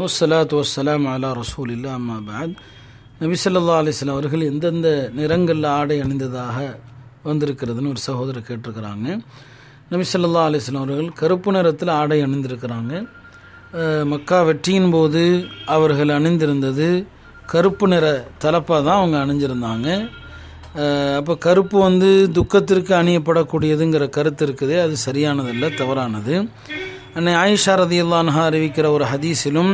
வசலாத் வசலாம் அலா ரசூலில்லா அம்மா பாத் நபி ஸல்லல்லாஹு அலைஹி அவர்கள் எந்தெந்த நிறங்களில் ஆடை அணிந்ததாக வந்திருக்கிறதுன்னு ஒரு சகோதரர் கேட்டிருக்கிறாங்க. நபி ஸல்லல்லாஹு அலைஹி அவர்கள் கருப்பு நிறத்தில் ஆடை அணிந்திருக்கிறாங்க. மக்கா வெற்றியின் போது அவர்கள் அணிந்திருந்தது கருப்பு நிற தலப்பாக தான் அவங்க அணிஞ்சிருந்தாங்க. அப்போ கருப்பு வந்து துக்கத்திற்கு அணியப்படக்கூடியதுங்கிற கருத்து இருக்குது. அது சரியானதில்லை தவறானது. அன்னை ஆயிஷா ரதியுல்லான்ஹா அறிவிக்கிற ஒரு ஹதீஸிலும்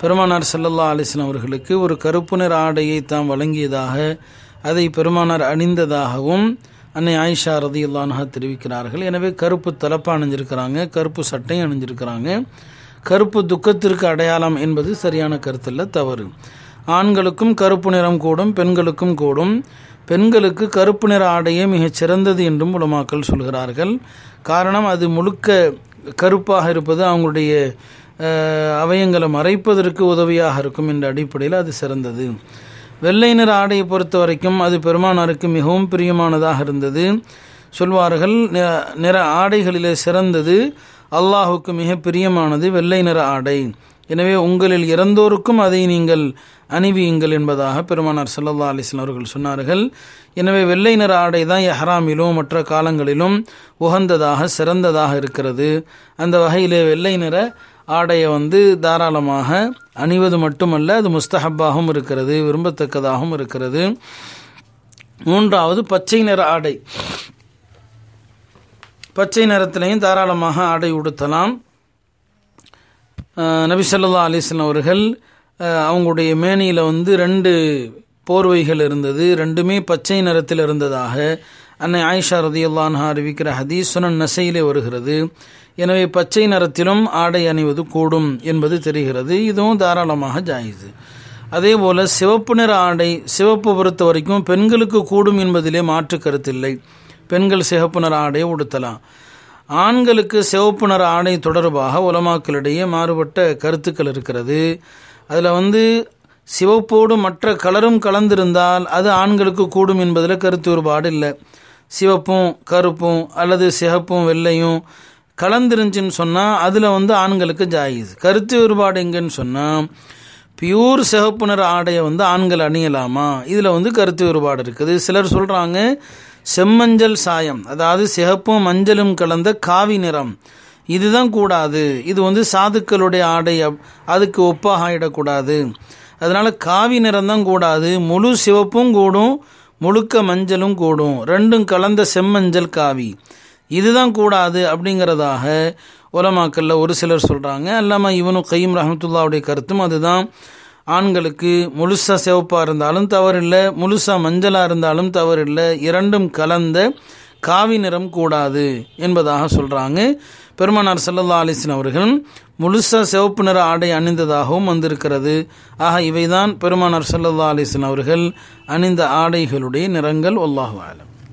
பெருமானார் சல்லல்லா அலிஸ்லாம் அவர்களுக்கு ஒரு கருப்பு நிற ஆடையை தாம் வழங்கியதாக அதை பெருமானார் அணிந்ததாகவும் அன்னை ஆயிஷா ரதியுல்லான்ஹா தெரிவிக்கிறார்கள். எனவே கருப்பு தலப்பா அணிஞ்சிருக்கிறாங்க கருப்பு சட்டையும் அணிஞ்சிருக்கிறாங்க. கருப்பு துக்கத்திற்கு அடையாளம் என்பது சரியான கருத்தல்ல தவறு. ஆண்களுக்கும் கருப்பு நிறம் கூடும் பெண்களுக்கும் கூடும். பெண்களுக்கு கருப்பு நிற ஆடையே மிகச் சிறந்தது என்றும் உலமாக்கள் சொல்கிறார்கள். காரணம் அது முழுக்க கருப்பாக இருப்பது அவங்களுடைய அவயங்களை மறைப்பதற்கு உதவியாக இருக்கும் என்ற அடிப்படையில் அது சிறந்தது. வெள்ளை நிற ஆடையை பொறுத்த வரைக்கும் அது பெருமானாருக்கு மிகவும் பிரியமானதாக இருந்தது. சொல்வார்கள் நிற ஆடைகளிலே சிறந்தது அல்லாஹுக்கு மிக பிரியமானது வெள்ளை நிற ஆடை. எனவே உங்களில் இறந்தோருக்கும் அதை நீங்கள் அணிவியுங்கள் என்பதாக பெருமானார் சல்லல்லா அலிஸ்லாம் அவர்கள் சொன்னார்கள். எனவே வெள்ளை நிற ஆடை தான் எஹராமிலும் மற்ற காலங்களிலும் உகந்ததாக சிறந்ததாக இருக்கிறது. அந்த வகையிலே வெள்ளை நிற ஆடையை வந்து தாராளமாக அணிவது மட்டுமல்ல அது முஸ்தஹப்பாகவும் இருக்கிறது விரும்பத்தக்கதாகவும் இருக்கிறது. மூன்றாவது பச்சை நிற ஆடை. பச்சை நிறத்திலையும் தாராளமாக ஆடை உடுத்தலாம். நபி ஸல்லல்லாஹு அவர்கள் அவங்களுடைய மேனியில் வந்து ரெண்டு போர்வைகள் இருந்தது ரெண்டுமே பச்சை நிறத்தில் இருந்ததாக அன்னை ஆயிஷா ரதியுல்லான்ஹா அறிவிக்கிற ஹதீஸ் சுனன் நசையிலே வருகிறது. எனவே பச்சை நிறத்திலும் ஆடை அணிவது கூடும் என்பது தெரிகிறது. இதுவும் தாராளமாக ஜாயிது அதே போல் சிவப்பு நிற ஆடை சிவப்பு பொறுத்த வரைக்கும் பெண்களுக்கு கூடும் என்பதிலே மாற்று கருத்தில்லை பெண்கள் சிவப்பு நிற ஆடையை உடுத்தலாம். ஆண்களுக்கு சிவப்பு நிற ஆடை தொடர்பாக உலமாக்களிடையே மாறுபட்ட கருத்துக்கள் இருக்கிறது. அதில் வந்து சிவப்போடு மற்ற கலரும் கலந்திருந்தால் அது ஆண்களுக்கு கூடும் என்பதில் கருத்து வேறுபாடு இல்லை. சிவப்பும் கருப்பும் அல்லது சிகப்பும் வெள்ளையும் கலந்துருந்துச்சின்னு சொன்னால் அதில் வந்து ஆண்களுக்கு ஜாயிது கருத்து வேறுபாடு எங்கன்னு சொன்னால் பியூர் சிகப்பு நிற ஆடையை வந்து ஆண்கள் அணியலாமா? இதில் வந்து கருத்து வேறுபாடு இருக்குது. சிலர் சொல்கிறாங்க செம்மஞ்சள் சாயம் அதாவது சிகப்பும் மஞ்சளும் கலந்த காவி நிறம். இதுதான் கூடாது. இது வந்து சாதுக்களுடைய ஆடை. அதுக்கு ஒப்பாக ஆகிடக்கூடாது அதனால் காவி நிறம் தான் கூடாது. முழு சிவப்பும் கூடும் முழுக்க மஞ்சளும் கூடும். ரெண்டும் கலந்த செம்மஞ்சள் காவி. இதுதான் கூடாது அப்படிங்கிறதாக உலமாக்கல்ல ஒரு சிலர் சொல்கிறாங்க அல்லாம இவனும் கையும் ரஹமத்துல்லாவுடைய கருத்தும் அதுதான். ஆண்களுக்கு முழுசா சிவப்பாக இருந்தாலும் தவறில்லை முழுசா மஞ்சளாக இருந்தாலும் தவறில்லை இரண்டும் கலந்த காவி நிறம் கூடாது என்பதாக சொல்கிறாங்க பெருமானார் சல்லல்லா அலைஹி அவர்கள் முழுசா சிவப்பு நிற ஆடை அணிந்ததாகவும் வந்திருக்கிறது. ஆக இவைதான் பெருமானார் சல்லல்லா அலைஹி அவர்கள் அணிந்த ஆடைகளுடைய நிறங்கள். அல்லாஹு ஆலம்